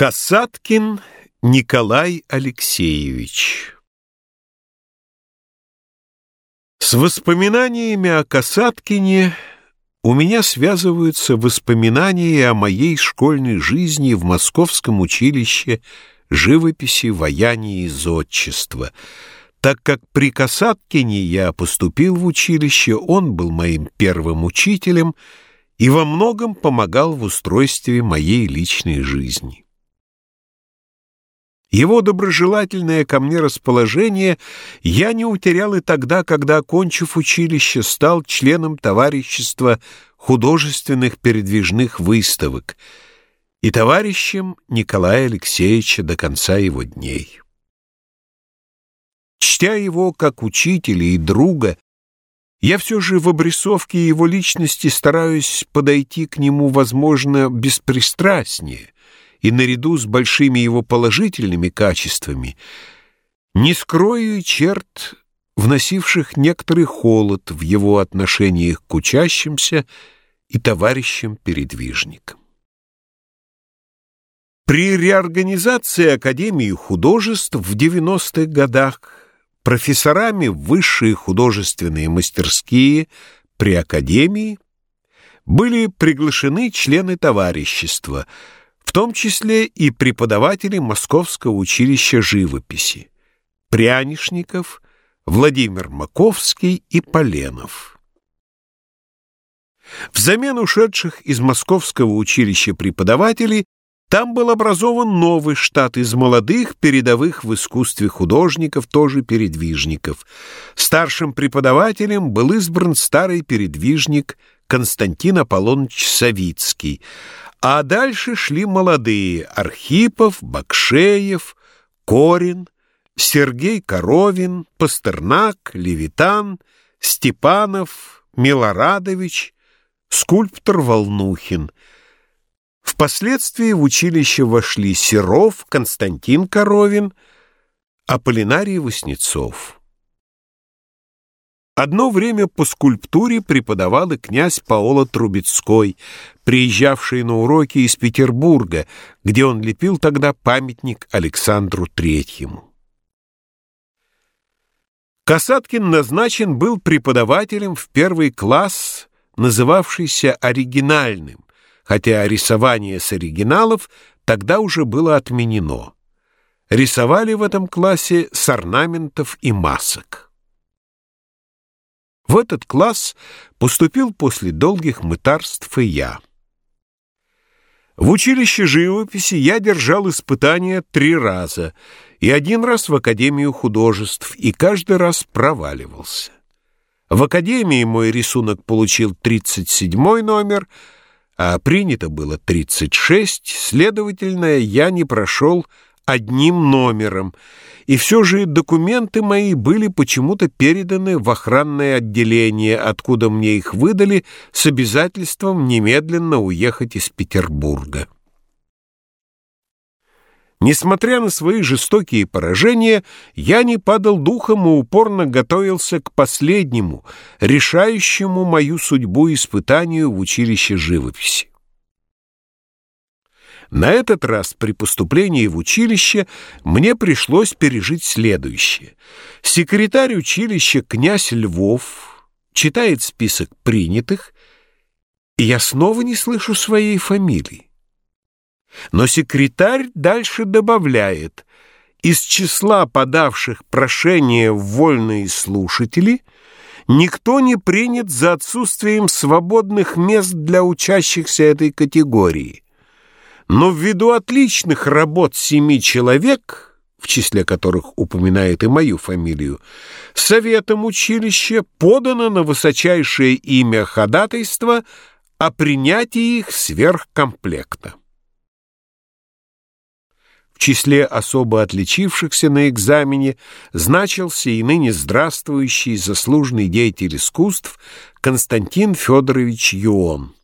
Касаткин Николай Алексеевич С воспоминаниями о Касаткине у меня связываются воспоминания о моей школьной жизни в Московском училище живописи, ваяния и зодчества. Так как при Касаткине я поступил в училище, он был моим первым учителем и во многом помогал в устройстве моей личной жизни. Его доброжелательное ко мне расположение я не утерял и тогда, когда, окончив училище, стал членом товарищества художественных передвижных выставок и товарищем Николая Алексеевича до конца его дней. Чтя его как учителя и друга, я все же в обрисовке его личности стараюсь подойти к нему, возможно, беспристрастнее — и наряду с большими его положительными качествами не скрою черт, вносивших некоторый холод в его отношениях к учащимся и товарищам-передвижникам. При реорганизации Академии художеств в 90-х годах профессорами высшие художественные мастерские при Академии были приглашены члены товарищества – в том числе и преподаватели Московского училища живописи Прянишников, Владимир Маковский и Поленов. Взамен ушедших из Московского училища преподавателей там был образован новый штат из молодых, передовых в искусстве художников, тоже передвижников. Старшим преподавателем был избран старый передвижник Константин Аполлоныч Савицкий, а дальше шли молодые Архипов, Бакшеев, Корин, Сергей Коровин, Пастернак, Левитан, Степанов, Милорадович, скульптор Волнухин. Впоследствии в училище вошли Серов, Константин Коровин, Аполлинарий Васнецов. Одно время по скульптуре преподавал и князь Паоло Трубецкой, приезжавший на уроки из Петербурга, где он лепил тогда памятник Александру Третьему. Касаткин назначен был преподавателем в первый класс, называвшийся оригинальным, хотя рисование с оригиналов тогда уже было отменено. Рисовали в этом классе с орнаментов и масок. В этот класс поступил после долгих мытарств и я. В училище живописи я держал испытания три раза, и один раз в Академию художеств, и каждый раз проваливался. В Академии мой рисунок получил 37 номер, а принято было 36, следовательно, я не прошел одним номером, и все же документы мои были почему-то переданы в охранное отделение, откуда мне их выдали с обязательством немедленно уехать из Петербурга. Несмотря на свои жестокие поражения, я не падал духом и упорно готовился к последнему, решающему мою судьбу испытанию в училище живописи. На этот раз при поступлении в училище мне пришлось пережить следующее. Секретарь училища князь Львов читает список принятых, и я снова не слышу своей фамилии. Но секретарь дальше добавляет, из числа подавших прошение в вольные слушатели никто не принят за отсутствием свободных мест для учащихся этой категории. Но ввиду отличных работ семи человек, в числе которых упоминает и мою фамилию, советом училища подано на высочайшее имя ходатайство о принятии их сверхкомплекта. В числе особо отличившихся на экзамене значился и ныне здравствующий заслуженный деятель искусств Константин Федорович Юон.